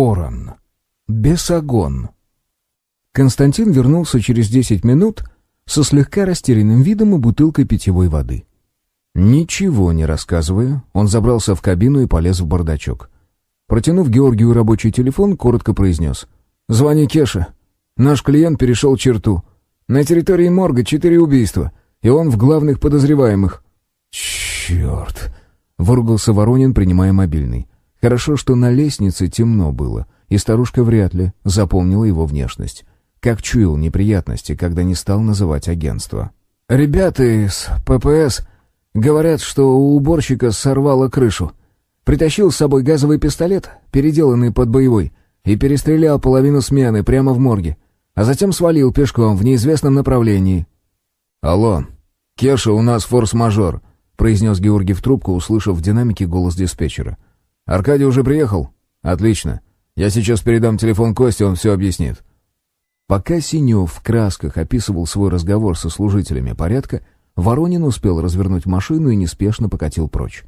Ворон. Бесогон. Константин вернулся через десять минут со слегка растерянным видом и бутылкой питьевой воды. Ничего не рассказывая, он забрался в кабину и полез в бардачок. Протянув Георгию рабочий телефон, коротко произнес. «Звони Кеша. Наш клиент перешел черту. На территории морга четыре убийства, и он в главных подозреваемых». «Черт!» — выругался Воронин, принимая мобильный. Хорошо, что на лестнице темно было, и старушка вряд ли запомнила его внешность. Как чуял неприятности, когда не стал называть агентство. «Ребята из ППС говорят, что у уборщика сорвало крышу. Притащил с собой газовый пистолет, переделанный под боевой, и перестрелял половину смены прямо в морге, а затем свалил пешком в неизвестном направлении». «Алло, Кеша, у нас форс-мажор», — произнес Георгий в трубку, услышав в динамике голос диспетчера. «Аркадий уже приехал? Отлично. Я сейчас передам телефон Косте, он все объяснит». Пока Синев в красках описывал свой разговор со служителями порядка, Воронин успел развернуть машину и неспешно покатил прочь.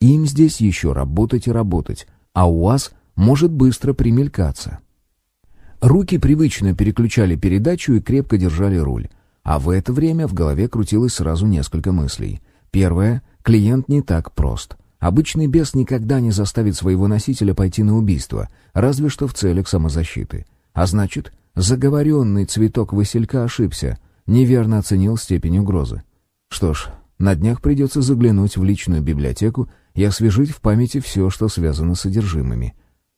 Им здесь еще работать и работать, а УАЗ может быстро примелькаться. Руки привычно переключали передачу и крепко держали руль. А в это время в голове крутилось сразу несколько мыслей. Первое — клиент не так прост. Обычный бес никогда не заставит своего носителя пойти на убийство, разве что в целях самозащиты. А значит, заговоренный цветок Василька ошибся, неверно оценил степень угрозы. Что ж, на днях придется заглянуть в личную библиотеку и освежить в памяти все, что связано с содержимыми.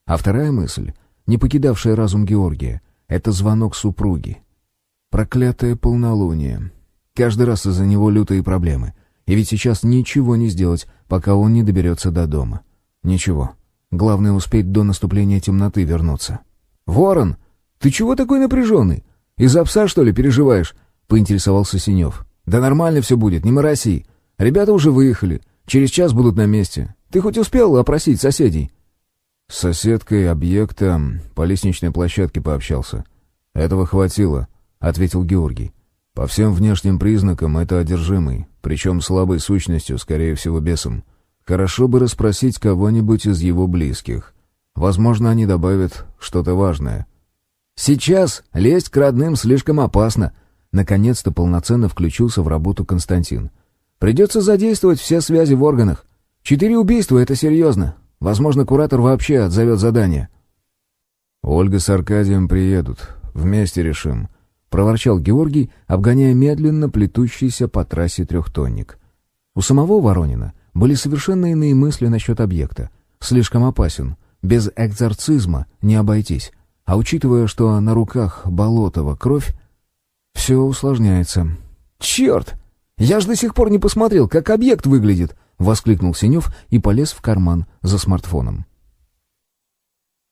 А вторая мысль, не покидавшая разум Георгия, это звонок супруги. Проклятое полнолуние. Каждый раз из-за него лютые проблемы. И ведь сейчас ничего не сделать, пока он не доберется до дома. Ничего. Главное успеть до наступления темноты вернуться. «Ворон, ты чего такой напряженный? Из-за пса, что ли, переживаешь?» — поинтересовался Синев. «Да нормально все будет, не мороси. Ребята уже выехали. Через час будут на месте. Ты хоть успел опросить соседей?» С соседкой объекта по лестничной площадке пообщался. «Этого хватило», — ответил Георгий. «По всем внешним признакам это одержимый, причем слабой сущностью, скорее всего, бесом. Хорошо бы расспросить кого-нибудь из его близких. Возможно, они добавят что-то важное». «Сейчас лезть к родным слишком опасно», — наконец-то полноценно включился в работу Константин. «Придется задействовать все связи в органах. Четыре убийства — это серьезно. Возможно, куратор вообще отзовет задание». «Ольга с Аркадием приедут. Вместе решим», — проворчал Георгий, обгоняя медленно плетущийся по трассе трехтонник. У самого Воронина были совершенно иные мысли насчет объекта. Слишком опасен. Без экзорцизма не обойтись. А учитывая, что на руках Болотова кровь, все усложняется. «Черт! Я ж до сих пор не посмотрел, как объект выглядит!» — воскликнул Синев и полез в карман за смартфоном.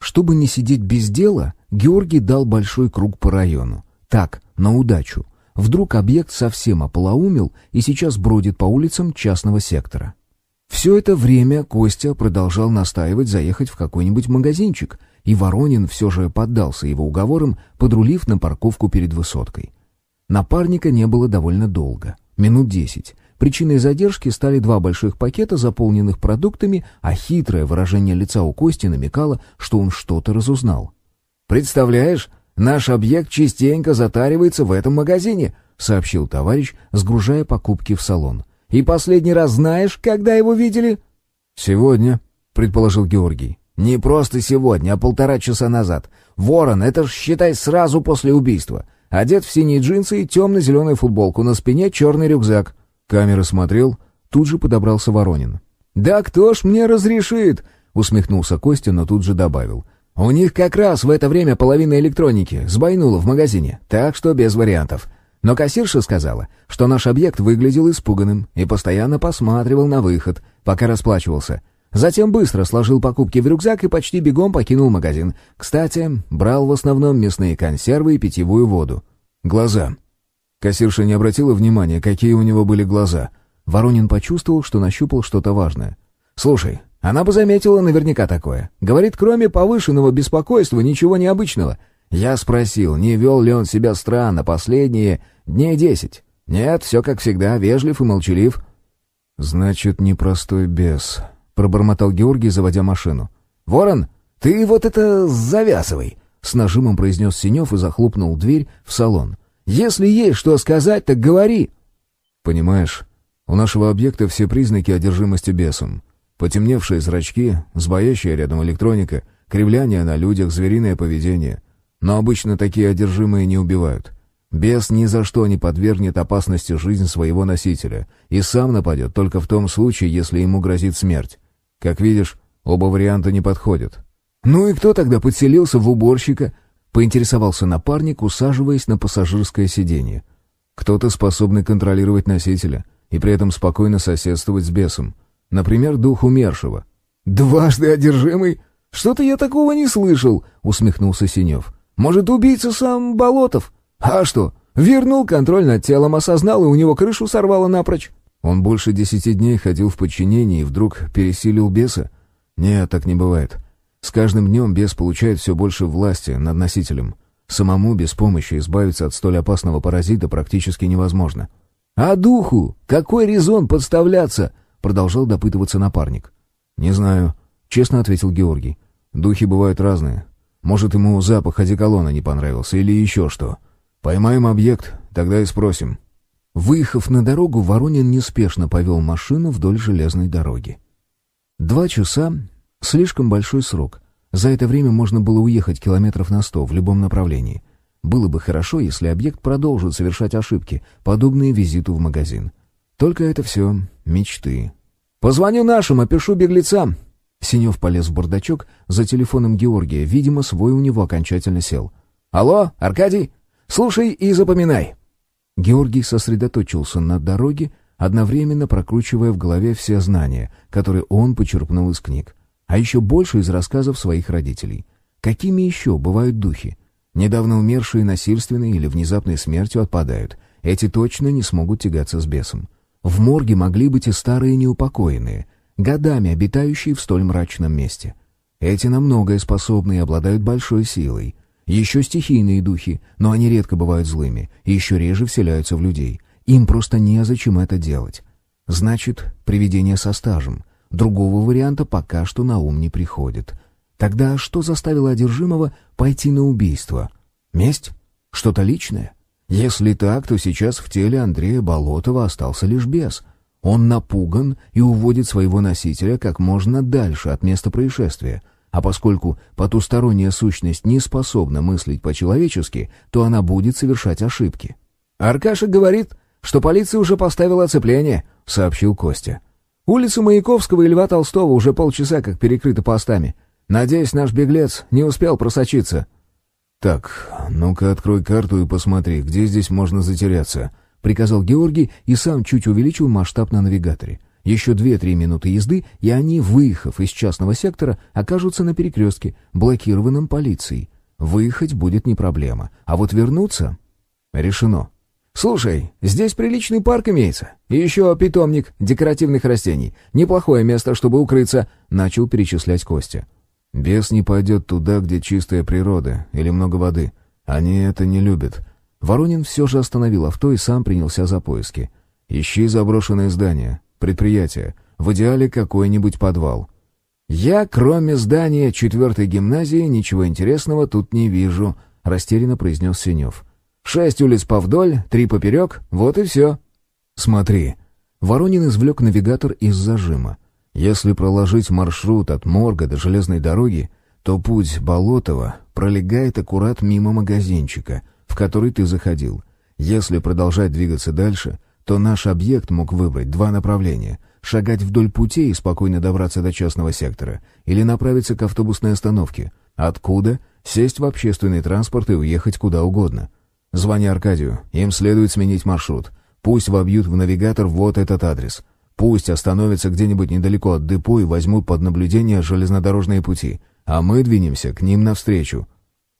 Чтобы не сидеть без дела, Георгий дал большой круг по району. Так, на удачу. Вдруг объект совсем ополоумел и сейчас бродит по улицам частного сектора. Все это время Костя продолжал настаивать заехать в какой-нибудь магазинчик, и Воронин все же поддался его уговорам, подрулив на парковку перед высоткой. Напарника не было довольно долго, минут десять. Причиной задержки стали два больших пакета, заполненных продуктами, а хитрое выражение лица у Кости намекало, что он что-то разузнал. «Представляешь, наш объект частенько затаривается в этом магазине», — сообщил товарищ, сгружая покупки в салон. «И последний раз знаешь, когда его видели?» «Сегодня», — предположил Георгий. «Не просто сегодня, а полтора часа назад. Ворон, это ж, считай, сразу после убийства. Одет в синие джинсы и темно-зеленую футболку, на спине черный рюкзак». Камера смотрел, тут же подобрался Воронин. «Да кто ж мне разрешит?» — усмехнулся Костя, но тут же добавил. «У них как раз в это время половина электроники сбойнула в магазине, так что без вариантов. Но кассирша сказала, что наш объект выглядел испуганным и постоянно посматривал на выход, пока расплачивался. Затем быстро сложил покупки в рюкзак и почти бегом покинул магазин. Кстати, брал в основном мясные консервы и питьевую воду. Глаза. Кассирша не обратила внимания, какие у него были глаза. Воронин почувствовал, что нащупал что-то важное. «Слушай, она бы заметила наверняка такое. Говорит, кроме повышенного беспокойства, ничего необычного. Я спросил, не вел ли он себя странно последние дней десять. Нет, все как всегда, вежлив и молчалив». «Значит, непростой бес», — пробормотал Георгий, заводя машину. «Ворон, «Ты вот это завязывай!» — с нажимом произнес Синев и захлопнул дверь в салон. «Если есть что сказать, так говори!» «Понимаешь, у нашего объекта все признаки одержимости бесом. Потемневшие зрачки, сбоящая рядом электроника, кривляние на людях, звериное поведение. Но обычно такие одержимые не убивают. Бес ни за что не подвергнет опасности жизнь своего носителя и сам нападет только в том случае, если ему грозит смерть. Как видишь, оба варианта не подходят. «Ну и кто тогда подселился в уборщика?» — поинтересовался напарник, усаживаясь на пассажирское сиденье. «Кто-то способный контролировать носителя и при этом спокойно соседствовать с бесом. Например, дух умершего». «Дважды одержимый? Что-то я такого не слышал», — усмехнулся Синев. «Может, убийца сам Болотов? А что, вернул контроль над телом, осознал, и у него крышу сорвало напрочь?» Он больше десяти дней ходил в подчинении и вдруг пересилил беса? Нет, так не бывает. С каждым днем бес получает все больше власти над носителем. Самому без помощи избавиться от столь опасного паразита практически невозможно. «А духу? Какой резон подставляться?» — продолжал допытываться напарник. «Не знаю», — честно ответил Георгий. «Духи бывают разные. Может, ему запах одеколона не понравился или еще что. Поймаем объект, тогда и спросим». Выехав на дорогу, Воронин неспешно повел машину вдоль железной дороги. Два часа Слишком большой срок. За это время можно было уехать километров на сто в любом направлении. Было бы хорошо, если объект продолжит совершать ошибки, подобные визиту в магазин. Только это все мечты. «Позвоню нашим, опишу беглецам!» Синев полез в бардачок за телефоном Георгия. Видимо, свой у него окончательно сел. «Алло, Аркадий? Слушай и запоминай!» Георгий сосредоточился на дороге, одновременно прокручивая в голове все знания, которые он почерпнул из книг а еще больше из рассказов своих родителей. Какими еще бывают духи? Недавно умершие насильственной или внезапной смертью отпадают. Эти точно не смогут тягаться с бесом. В морге могли быть и старые неупокоенные, годами обитающие в столь мрачном месте. Эти на многое способны и обладают большой силой. Еще стихийные духи, но они редко бывают злыми, и еще реже вселяются в людей. Им просто незачем это делать. Значит, привидение со стажем — Другого варианта пока что на ум не приходит. Тогда что заставило одержимого пойти на убийство? Месть? Что-то личное? Если так, то сейчас в теле Андрея Болотова остался лишь бес. Он напуган и уводит своего носителя как можно дальше от места происшествия. А поскольку потусторонняя сущность не способна мыслить по-человечески, то она будет совершать ошибки. «Аркаша говорит, что полиция уже поставила оцепление», — сообщил Костя. Улица Маяковского и Льва Толстого уже полчаса как перекрыты постами. Надеюсь, наш беглец не успел просочиться». «Так, ну-ка открой карту и посмотри, где здесь можно затеряться», — приказал Георгий и сам чуть увеличил масштаб на навигаторе. Еще две-три минуты езды, и они, выехав из частного сектора, окажутся на перекрестке, блокированном полицией. Выехать будет не проблема, а вот вернуться... Решено. «Слушай, здесь приличный парк имеется. И еще питомник декоративных растений. Неплохое место, чтобы укрыться», — начал перечислять Костя. «Бес не пойдет туда, где чистая природа или много воды. Они это не любят». Воронин все же остановил авто и сам принялся за поиски. «Ищи заброшенное здание, предприятие, в идеале какой-нибудь подвал». «Я, кроме здания четвертой гимназии, ничего интересного тут не вижу», — растерянно произнес Синев. Шесть улиц повдоль, три поперек, вот и все. Смотри. Воронин извлек навигатор из зажима. Если проложить маршрут от морга до железной дороги, то путь Болотова пролегает аккурат мимо магазинчика, в который ты заходил. Если продолжать двигаться дальше, то наш объект мог выбрать два направления — шагать вдоль путей и спокойно добраться до частного сектора, или направиться к автобусной остановке, откуда сесть в общественный транспорт и уехать куда угодно — Звони Аркадию, им следует сменить маршрут. Пусть вобьют в навигатор вот этот адрес. Пусть остановятся где-нибудь недалеко от депо и возьмут под наблюдение железнодорожные пути, а мы двинемся к ним навстречу».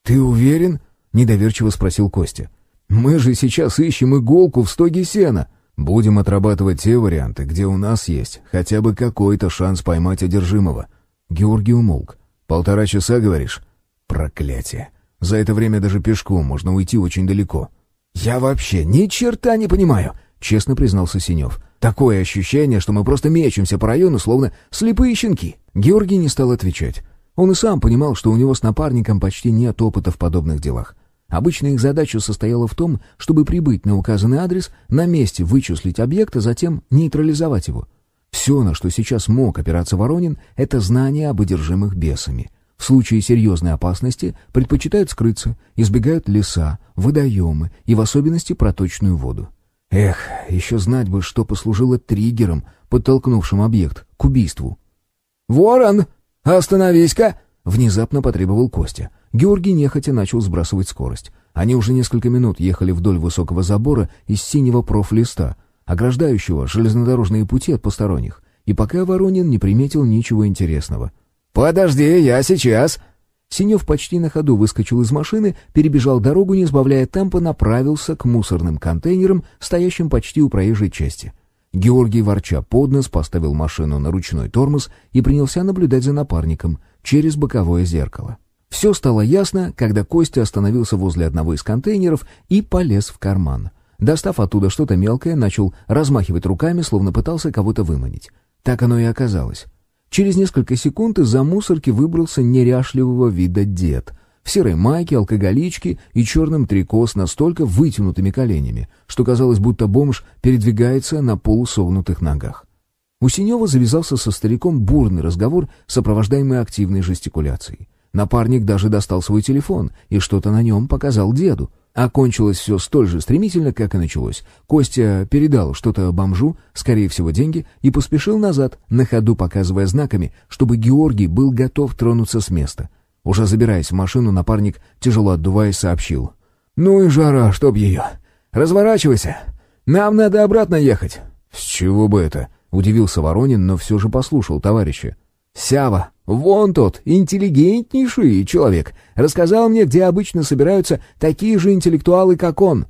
«Ты уверен?» — недоверчиво спросил Костя. «Мы же сейчас ищем иголку в стоге сена». «Будем отрабатывать те варианты, где у нас есть хотя бы какой-то шанс поймать одержимого». Георгий умолк. «Полтора часа, говоришь?» «Проклятие! За это время даже пешком можно уйти очень далеко. «Я вообще ни черта не понимаю», — честно признался Синев. «Такое ощущение, что мы просто мечемся по району, словно слепые щенки». Георгий не стал отвечать. Он и сам понимал, что у него с напарником почти нет опыта в подобных делах. Обычно их задача состояла в том, чтобы прибыть на указанный адрес, на месте вычислить объект, а затем нейтрализовать его. Все, на что сейчас мог опираться Воронин, это знание об одержимых бесами. В случае серьезной опасности предпочитают скрыться, избегают леса, водоемы и в особенности проточную воду. Эх, еще знать бы, что послужило триггером, подтолкнувшим объект к убийству. «Ворон, остановись-ка!» — внезапно потребовал Костя. Георгий нехотя начал сбрасывать скорость. Они уже несколько минут ехали вдоль высокого забора из синего профлиста, ограждающего железнодорожные пути от посторонних, и пока Воронин не приметил ничего интересного. «Подожди, я сейчас!» Синев почти на ходу выскочил из машины, перебежал дорогу, не сбавляя темпа, направился к мусорным контейнерам, стоящим почти у проезжей части. Георгий, ворча под нос, поставил машину на ручной тормоз и принялся наблюдать за напарником через боковое зеркало. Все стало ясно, когда Костя остановился возле одного из контейнеров и полез в карман. Достав оттуда что-то мелкое, начал размахивать руками, словно пытался кого-то выманить. Так оно и оказалось. Через несколько секунд из-за мусорки выбрался неряшливого вида дед. В серой майке, алкоголичке и черном трико с настолько вытянутыми коленями, что казалось, будто бомж передвигается на полусогнутых ногах. У Синева завязался со стариком бурный разговор, сопровождаемый активной жестикуляцией. Напарник даже достал свой телефон и что-то на нем показал деду. Окончилось все столь же стремительно, как и началось. Костя передал что-то бомжу, скорее всего деньги, и поспешил назад, на ходу показывая знаками, чтобы Георгий был готов тронуться с места. Уже забираясь в машину, напарник, тяжело отдуваясь, сообщил. «Ну и жара, чтоб ее! Разворачивайся! Нам надо обратно ехать!» «С чего бы это?» — удивился Воронин, но все же послушал товарища. Сява, вон тот, интеллигентнейший человек, рассказал мне, где обычно собираются такие же интеллектуалы, как он».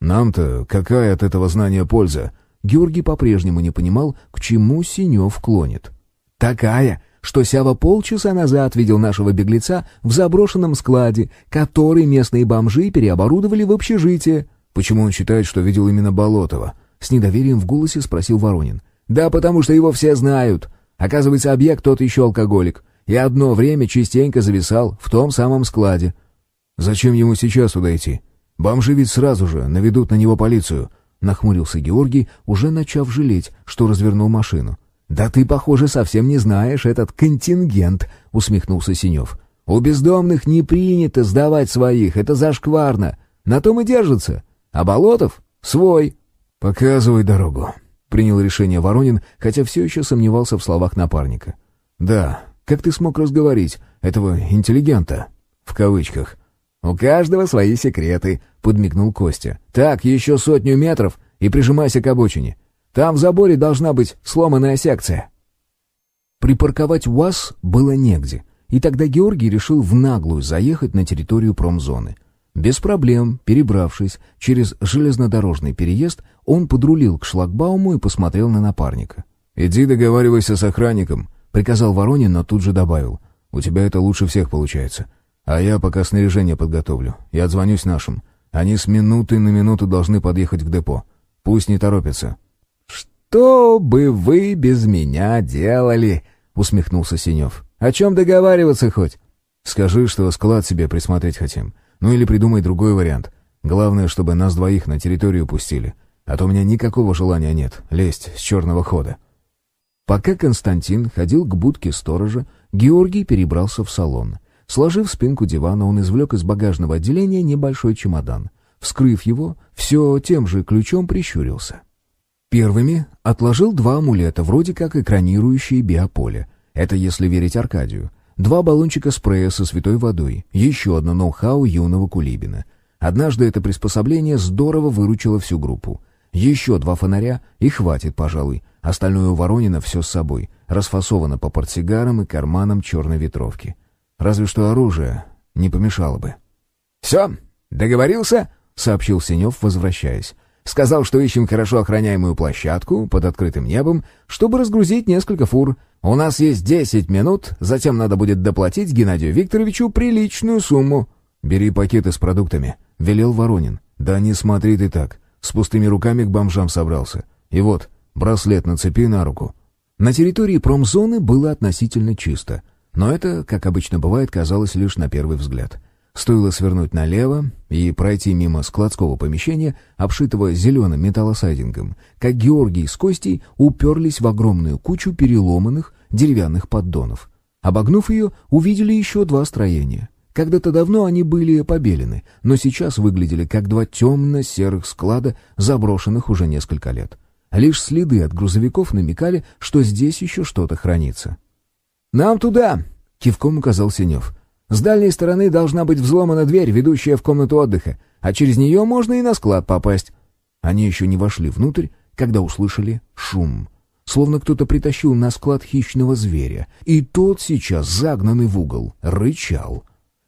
«Нам-то какая от этого знания польза?» Георгий по-прежнему не понимал, к чему Синев клонит. «Такая, что Сява полчаса назад видел нашего беглеца в заброшенном складе, который местные бомжи переоборудовали в общежитие». «Почему он считает, что видел именно Болотова?» С недоверием в голосе спросил Воронин. «Да потому что его все знают. Оказывается, объект тот еще алкоголик. И одно время частенько зависал в том самом складе. «Зачем ему сейчас туда идти? Бомжи ведь сразу же наведут на него полицию», — нахмурился Георгий, уже начав жалеть, что развернул машину. «Да ты, похоже, совсем не знаешь этот контингент», — усмехнулся Синев. «У бездомных не принято сдавать своих, это зашкварно. На том и держится. А Болотов — свой». «Показывай дорогу», Принял решение Воронин, хотя все еще сомневался в словах напарника. «Да, как ты смог разговорить этого интеллигента?» «В кавычках». «У каждого свои секреты», — подмигнул Костя. «Так, еще сотню метров и прижимайся к обочине. Там в заборе должна быть сломанная секция». Припарковать УАЗ было негде, и тогда Георгий решил в наглую заехать на территорию промзоны. Без проблем, перебравшись через железнодорожный переезд, он подрулил к шлагбауму и посмотрел на напарника. «Иди договаривайся с охранником», — приказал Воронин, но тут же добавил. «У тебя это лучше всех получается. А я пока снаряжение подготовлю. Я отзвонюсь нашим. Они с минуты на минуту должны подъехать к депо. Пусть не торопятся». «Что бы вы без меня делали?» — усмехнулся Синев. «О чем договариваться хоть?» «Скажи, что склад себе присмотреть хотим. Ну или придумай другой вариант. Главное, чтобы нас двоих на территорию пустили. А то у меня никакого желания нет лезть с черного хода». Пока Константин ходил к будке сторожа, Георгий перебрался в салон. Сложив спинку дивана, он извлек из багажного отделения небольшой чемодан. Вскрыв его, все тем же ключом прищурился. Первыми отложил два амулета, вроде как экранирующие биополе. Это если верить Аркадию. Два баллончика спрея со святой водой, еще одно ноу-хау юного Кулибина. Однажды это приспособление здорово выручило всю группу. Еще два фонаря, и хватит, пожалуй. Остальное у Воронина все с собой, расфасовано по портсигарам и карманам черной ветровки. Разве что оружие не помешало бы. «Все, договорился?» — сообщил Синев, возвращаясь. «Сказал, что ищем хорошо охраняемую площадку под открытым небом, чтобы разгрузить несколько фур. У нас есть десять минут, затем надо будет доплатить Геннадию Викторовичу приличную сумму». «Бери пакеты с продуктами», — велел Воронин. «Да не смотри ты так. С пустыми руками к бомжам собрался. И вот, браслет нацепи на руку». На территории промзоны было относительно чисто. Но это, как обычно бывает, казалось лишь на первый взгляд. Стоило свернуть налево и пройти мимо складского помещения, обшитого зеленым металлосайдингом, как Георгий с Костей уперлись в огромную кучу переломанных деревянных поддонов. Обогнув ее, увидели еще два строения. Когда-то давно они были побелены, но сейчас выглядели как два темно-серых склада, заброшенных уже несколько лет. Лишь следы от грузовиков намекали, что здесь еще что-то хранится. «Нам туда!» — кивком указал Синев. «С дальней стороны должна быть взломана дверь, ведущая в комнату отдыха, а через нее можно и на склад попасть». Они еще не вошли внутрь, когда услышали шум. Словно кто-то притащил на склад хищного зверя, и тот сейчас, загнанный в угол, рычал.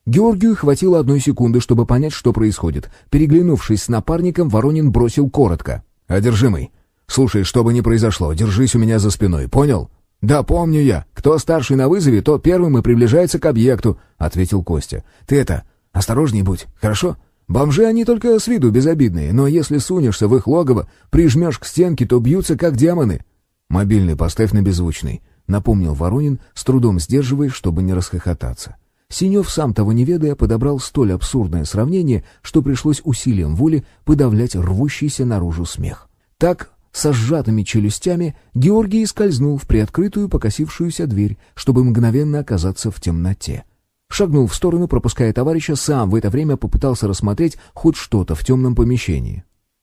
Георгию хватило одной секунды, чтобы понять, что происходит. Переглянувшись с напарником, Воронин бросил коротко. «Одержимый, слушай, что бы ни произошло, держись у меня за спиной, понял?» «Да, помню я. Кто старший на вызове, тот первым и приближается к объекту», — ответил Костя. «Ты это, осторожней будь, хорошо? Бомжи они только с виду безобидные, но если сунешься в их логово, прижмешь к стенке, то бьются как демоны». «Мобильный поставь на беззвучный», — напомнил Воронин, с трудом сдерживаясь, чтобы не расхохотаться. Синев, сам того не ведая, подобрал столь абсурдное сравнение, что пришлось усилием воли подавлять рвущийся наружу смех. Так, со сжатыми челюстями, Георгий скользнул в приоткрытую покосившуюся дверь, чтобы мгновенно оказаться в темноте. Шагнул в сторону, пропуская товарища, сам в это время попытался рассмотреть хоть что-то в темном помещении.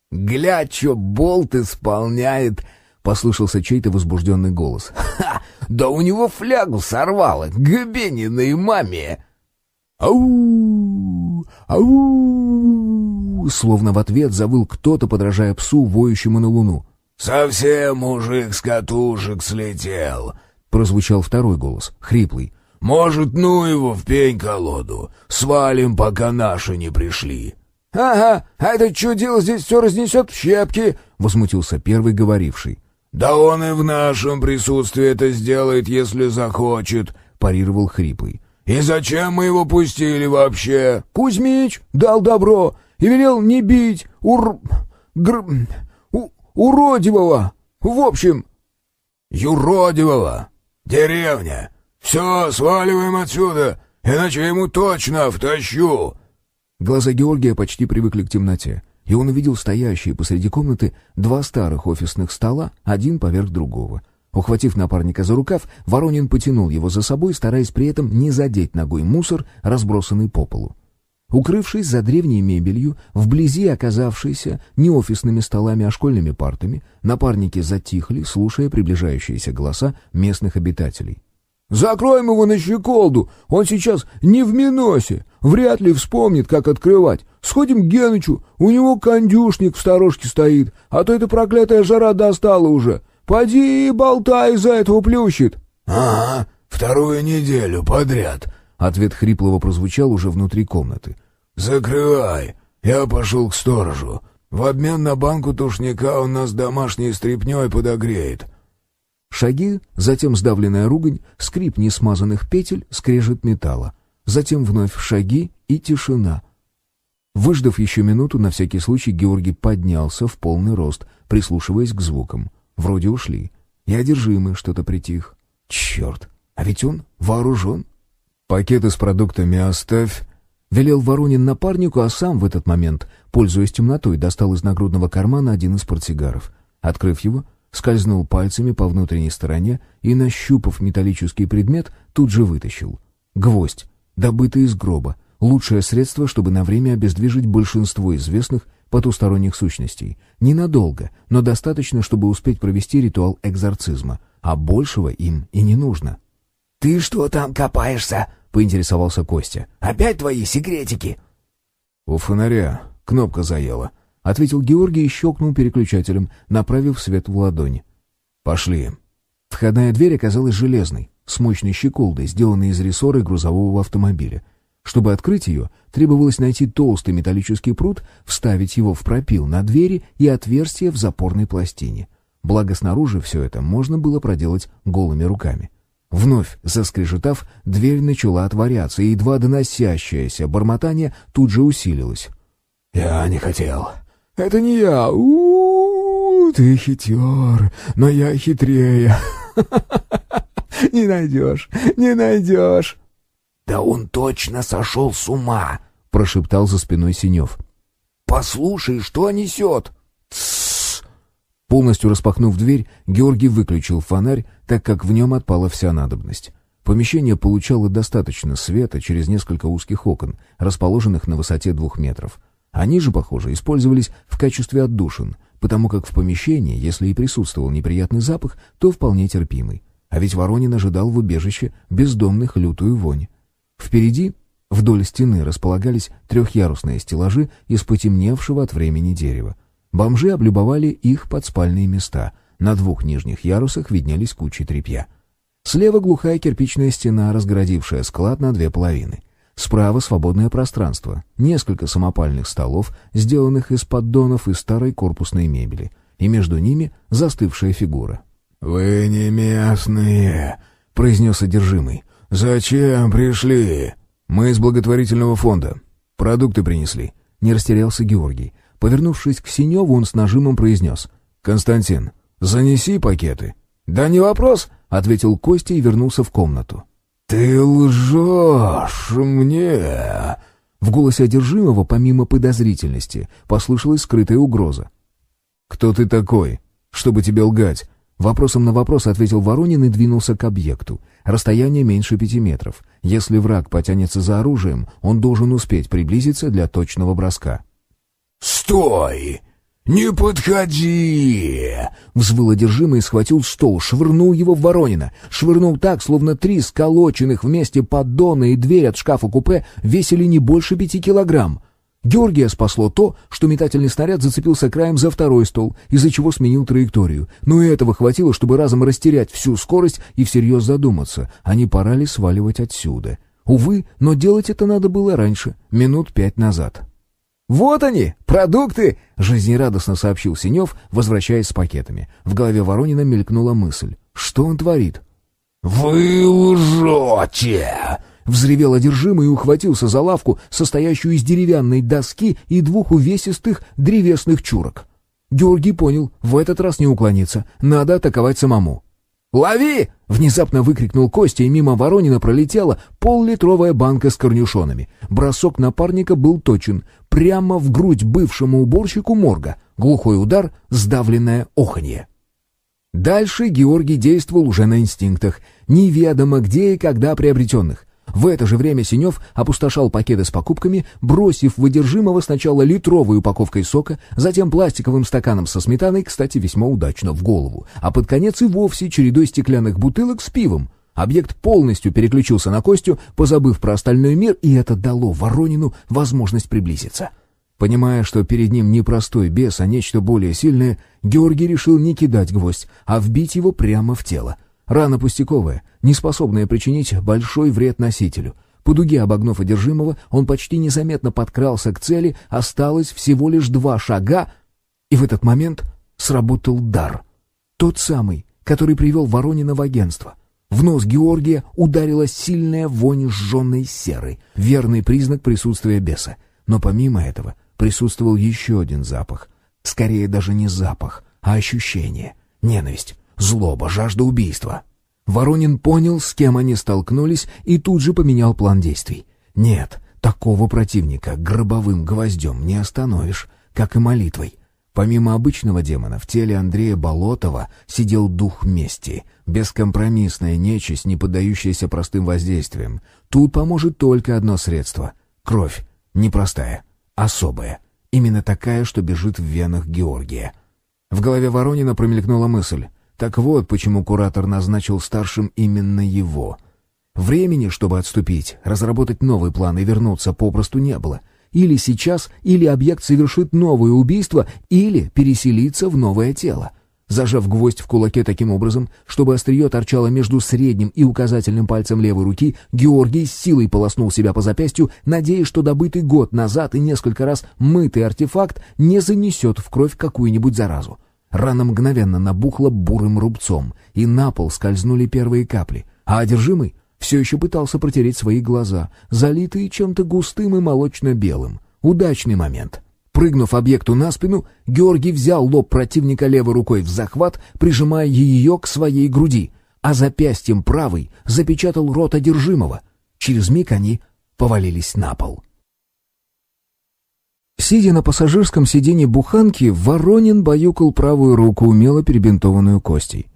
«Глядь, что болт исполняет!» — послышался чей-то возбужденный голос. «Ха! Да у него флягу сорвало! Габениной маме!» «Ау! Ау!» Словно в ответ завыл кто-то, подражая псу, воющему на луну. «Совсем мужик с катушек слетел!» — прозвучал второй голос, хриплый. «Может, ну его в пень-колоду! Свалим, пока наши не пришли!» «Ага, а этот чудил здесь все разнесет в щепки!» — возмутился первый говоривший. «Да он и в нашем присутствии это сделает, если захочет», — парировал хриплый. «И зачем мы его пустили вообще?» «Кузьмич дал добро и велел не бить ур... гр... Уродивого. В общем...» «Юродивого? Деревня. Все, сваливаем отсюда, иначе я ему точно втащу!» Глаза Георгия почти привыкли к темноте, и он увидел стоящие посреди комнаты два старых офисных стола, один поверх другого. Ухватив напарника за рукав, Воронин потянул его за собой, стараясь при этом не задеть ногой мусор, разбросанный по полу. Укрывшись за древней мебелью, вблизи оказавшейся не офисными столами, а школьными партами, напарники затихли, слушая приближающиеся голоса местных обитателей. «Закроем его на щеколду! Он сейчас не в миносе! Вряд ли вспомнит, как открывать! Сходим к Генычу, у него кондюшник в сторожке стоит, а то эта проклятая жара достала уже! Поди и болтай, из-за этого плющит!» «Ага, вторую неделю подряд!» Ответ хриплого прозвучал уже внутри комнаты. «Закрывай! Я пошел к сторожу. В обмен на банку тушника он нас домашней стряпнёй подогреет». Шаги, затем сдавленная ругань, скрип несмазанных петель, скрежет металла. Затем вновь шаги и тишина. Выждав еще минуту, на всякий случай Георгий поднялся в полный рост, прислушиваясь к звукам. Вроде ушли. И одержимый что-то притих. Черт, а ведь он вооружен. «Пакеты с продуктами оставь», — велел Воронин напарнику, а сам в этот момент, пользуясь темнотой, достал из нагрудного кармана один из портсигаров. Открыв его, скользнул пальцами по внутренней стороне и, нащупав металлический предмет, тут же вытащил. Гвоздь, добытый из гроба, лучшее средство, чтобы на время обездвижить большинство известных потусторонних сущностей. Ненадолго, но достаточно, чтобы успеть провести ритуал экзорцизма, а большего им и не нужно. «Ты что там копаешься?» — поинтересовался Костя. «Опять твои секретики?» «У фонаря кнопка заела», — ответил Георгий и щелкнул переключателем, направив свет в ладонь. «Пошли». Входная дверь оказалась железной, с мощной щеколдой, сделанной из рессоры грузового автомобиля. Чтобы открыть ее, требовалось найти толстый металлический прут, вставить его в пропил на двери и отверстие в запорной пластине. Благо снаружи все это можно было проделать голыми руками. Вновь заскрежетав, дверь начала отворяться, и едва доносящееся бормотание тут же усилилось. «Я не хотел». «Это не я. У, ты хитер, но я хитрее. Не найдешь, не найдешь!» «Да он точно сошел с ума!» — прошептал за спиной Синев. «Послушай, что несет!» «Тссс!» Полностью распахнув дверь, Георгий выключил фонарь, так как в нем отпала вся надобность. Помещение получало достаточно света через несколько узких окон, расположенных на высоте двух метров. Они же, похоже, использовались в качестве отдушин, потому как в помещении, если и присутствовал неприятный запах, то вполне терпимый. А ведь Воронин ожидал в убежище бездомных лютую вонь. Впереди, вдоль стены, располагались трехъярусные стеллажи из потемневшего от времени дерева. Бомжи облюбовали их под спальные места. На двух нижних ярусах виднелись кучи тряпья. Слева глухая кирпичная стена, разгородившая склад на две половины. Справа свободное пространство, несколько самопальных столов, сделанных из поддонов и старой корпусной мебели, и между ними застывшая фигура. «Вы не местные», — произнес одержимый. «Зачем пришли?» «Мы из благотворительного фонда. Продукты принесли». Не растерялся Георгий. Повернувшись к Синеву, он с нажимом произнес. «Константин, занеси пакеты». «Да не вопрос», — ответил Костя и вернулся в комнату. «Ты лжешь мне!» В голосе одержимого, помимо подозрительности, послышалась скрытая угроза. «Кто ты такой, чтобы тебе лгать?» Вопросом на вопрос ответил Воронин и двинулся к объекту. Расстояние меньше пяти метров. Если враг потянется за оружием, он должен успеть приблизиться для точного броска. «Стой! Не подходи!» Взвыл одержимый и схватил стол, швырнул его в Воронина. Швырнул так, словно три сколоченных вместе поддона и дверь от шкафа-купе весили не больше пяти килограмм. Георгия спасло то, что метательный снаряд зацепился краем за второй стол, из-за чего сменил траекторию. Но и этого хватило, чтобы разом растерять всю скорость и всерьез задуматься, а не пора ли сваливать отсюда. Увы, но делать это надо было раньше, минут пять назад. «Вот они, продукты!» — жизнерадостно сообщил Синев, возвращаясь с пакетами. В голове Воронина мелькнула мысль. Что он творит? «Вы лжете!» Взревел одержимый и ухватился за лавку, состоящую из деревянной доски и двух увесистых древесных чурок. Георгий понял, в этот раз не уклониться, надо атаковать самому. «Лови!» — внезапно выкрикнул Костя, и мимо Воронина пролетела поллитровая банка с корнюшонами. Бросок напарника был точен, прямо в грудь бывшему уборщику морга. Глухой удар, сдавленное оханье. Дальше Георгий действовал уже на инстинктах, неведомо где и когда приобретенных. В это же время Синев опустошал пакеты с покупками, бросив выдержимого сначала литровой упаковкой сока, затем пластиковым стаканом со сметаной, кстати, весьма удачно, в голову, а под конец и вовсе чередой стеклянных бутылок с пивом. Объект полностью переключился на Костю, позабыв про остальной мир, и это дало Воронину возможность приблизиться. Понимая, что перед ним не простой бес, а нечто более сильное, Георгий решил не кидать гвоздь, а вбить его прямо в тело. Рана пустяковая, не способная причинить большой вред носителю. По дуге обогнув одержимого, он почти незаметно подкрался к цели, осталось всего лишь два шага, и в этот момент сработал дар. Тот самый, который привел Воронина в агентство. В нос Георгия ударила сильная вонь сжженной серы, верный признак присутствия беса. Но помимо этого присутствовал еще один запах. Скорее даже не запах, а ощущение. Ненависть, злоба, жажда убийства. Воронин понял, с кем они столкнулись, и тут же поменял план действий. Нет, такого противника гробовым гвоздем не остановишь, как и молитвой. Помимо обычного демона, в теле Андрея Болотова сидел дух мести, бескомпромиссная нечисть, не поддающаяся простым воздействиям. Тут поможет только одно средство — кровь, непростая, особая, именно такая, что бежит в венах Георгия. В голове Воронина промелькнула мысль — так вот, почему куратор назначил старшим именно его. Времени, чтобы отступить, разработать новый план и вернуться попросту не было. Или сейчас, или объект совершит новое убийство, или переселится в новое тело. Зажав гвоздь в кулаке таким образом, чтобы острие торчало между средним и указательным пальцем левой руки, Георгий с силой полоснул себя по запястью, надеясь, что добытый год назад и несколько раз мытый артефакт не занесет в кровь какую-нибудь заразу. Рана мгновенно набухла бурым рубцом, и на пол скользнули первые капли, а одержимый все еще пытался протереть свои глаза, залитые чем-то густым и молочно-белым. Удачный момент. Прыгнув объекту на спину, Георгий взял лоб противника левой рукой в захват, прижимая ее к своей груди. а запястьем правой запечатал рот одержимого. Через миг они повалились на пол. Сидя на пассажирском сиденье буханки, Воронин баюкал правую руку, умело перебинтованную костей.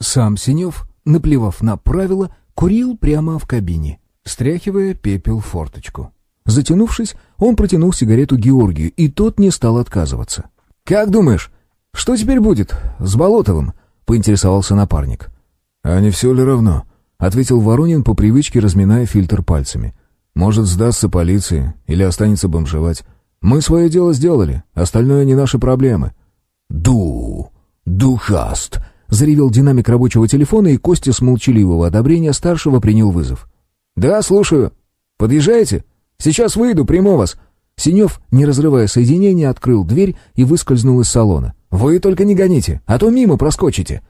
Сам Синев, наплевав на правила, курил прямо в кабине, стряхивая пепел в форточку. Затянувшись, он протянул сигарету Георгию, и тот не стал отказываться. «Как думаешь, что теперь будет с Болотовым?» — поинтересовался напарник. «А не все ли равно?» — ответил Воронин по привычке, разминая фильтр пальцами. «Может, сдастся полиции или останется бомжевать. Мы свое дело сделали, остальное не наши проблемы». «Ду! Духаст!» — заревел динамик рабочего телефона, и Костя с молчаливого одобрения старшего принял вызов. «Да, слушаю. Подъезжаете? Сейчас выйду, приму вас». Синев, не разрывая соединение, открыл дверь и выскользнул из салона. «Вы только не гоните, а то мимо проскочите».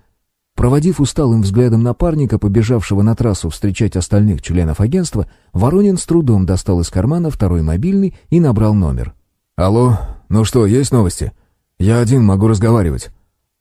Проводив усталым взглядом напарника, побежавшего на трассу встречать остальных членов агентства, Воронин с трудом достал из кармана второй мобильный и набрал номер. «Алло, ну что, есть новости? Я один могу разговаривать».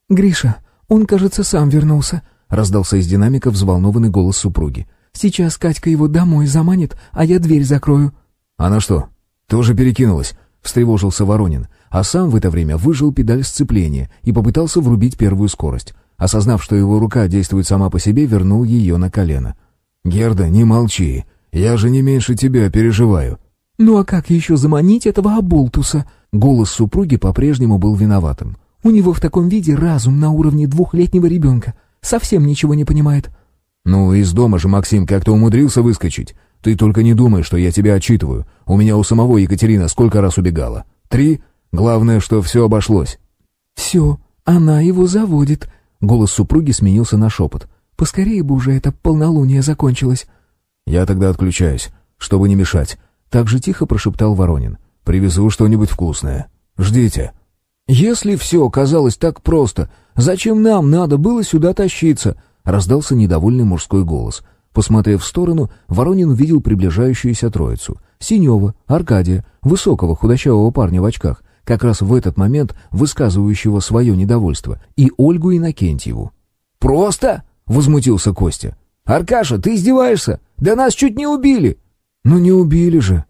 «Гриша, он, кажется, сам вернулся», — раздался из динамика взволнованный голос супруги. «Сейчас Катька его домой заманит, а я дверь закрою». «Она что, тоже перекинулась?» — встревожился Воронин, а сам в это время выжил педаль сцепления и попытался врубить первую скорость. Осознав, что его рука действует сама по себе, вернул ее на колено. «Герда, не молчи. Я же не меньше тебя переживаю». «Ну а как еще заманить этого оболтуса?» Голос супруги по-прежнему был виноватым. У него в таком виде разум на уровне двухлетнего ребенка. Совсем ничего не понимает. «Ну, из дома же Максим как-то умудрился выскочить. Ты только не думай, что я тебя отчитываю. У меня у самого Екатерина сколько раз убегала? Три? Главное, что все обошлось». «Все, она его заводит». Голос супруги сменился на шепот. «Поскорее бы уже это полнолуние закончилось». «Я тогда отключаюсь, чтобы не мешать». Так же тихо прошептал Воронин. «Привезу что-нибудь вкусное. Ждите». «Если все казалось так просто, зачем нам надо было сюда тащиться?» — раздался недовольный мужской голос. Посмотрев в сторону, Воронин увидел приближающуюся троицу. Синева, Аркадия, высокого худощавого парня в очках, как раз в этот момент высказывающего свое недовольство, и Ольгу Иннокентьеву. «Просто?» — возмутился Костя. «Аркаша, ты издеваешься? Да нас чуть не убили!» «Ну не убили же!»